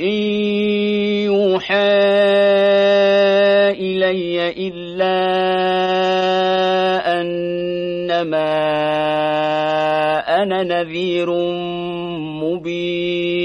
إن يوحى إلي إلا أنما أنا نذير مبين